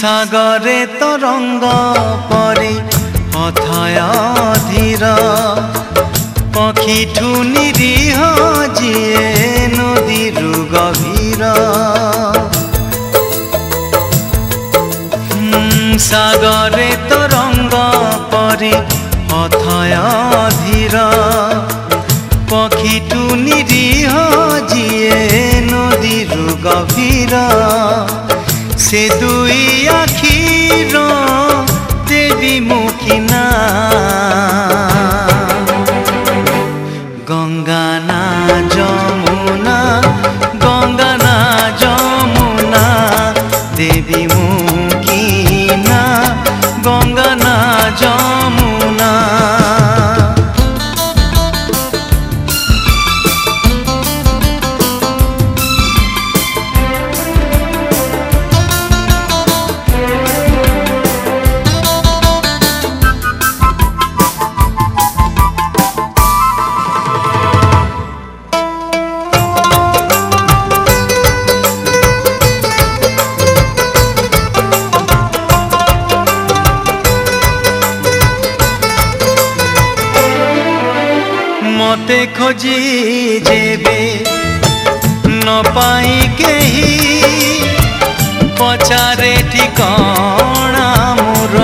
সাগরে তরঙ্গ পরি অথায় অধীর পক্ষীঠু নিরীহ যিয়ে নদীরু গভীর সাগরে তরঙ্গ পরি অথয় ধীর পক্ষীটু নিরীহ যিয়ে গভীর সে দুই আখির দেবী মুখিন ମତେ ଖୋଜି ଯେବେ ନ ପାଇ କେହି ପଚାରେ ଠିକଣା ମୋର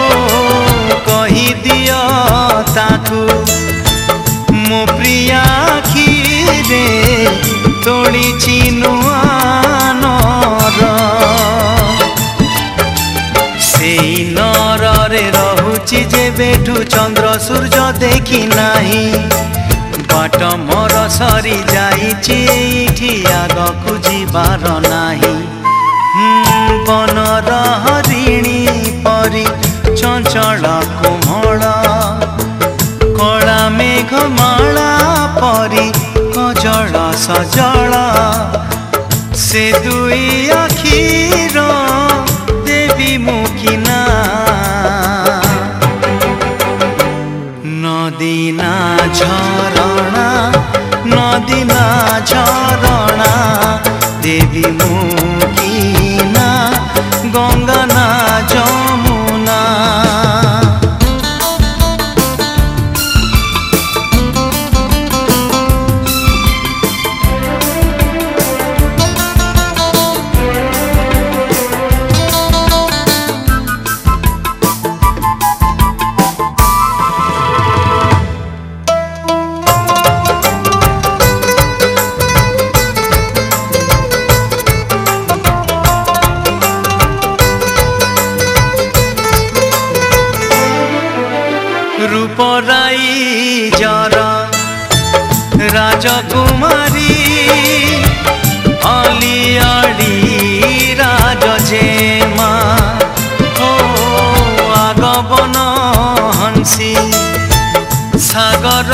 ଓ କହିଦିଅ ତାକୁ ମୋ ପ୍ରିୟା ଆଖିରେ ତୋଳିଛି ନୁ চন্দ্র সূর্য দেখি নাহি বাট মর সরি যাইছি এইঠি আগକୁ ଯିବାର ନାହିଁ বনর হরিণী পরি চঞ্চল কোমল কলা মেঘমালা পরি কজল সজল সে দুই আখির ঝরণা নদী না ঝরণা দেবী মু রূপরাই যারা রাজকুমারী আলি রাজ যে মা ও আগবন হংসি সাগর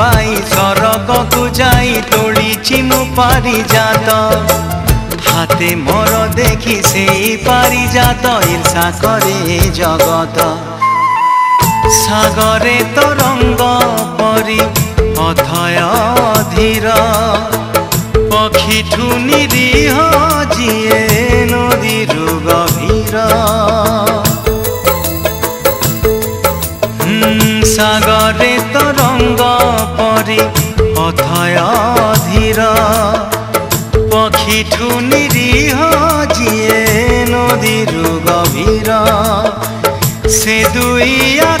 পাই স্বর্গকু যাই পশ্চিম পারি যাত হাতে মর দেখি সেই পারি যাত ইলসা করে জগত সাগরে তরঙ্গ পরি অথয় পক্ষী ঠু নিরীহ যিয়ে নদীরু গভীর সাগরে তরঙ্গ পরি অথয় পিঠু নিরীহ যিয়ে নদীর গভীর সে দুইয়া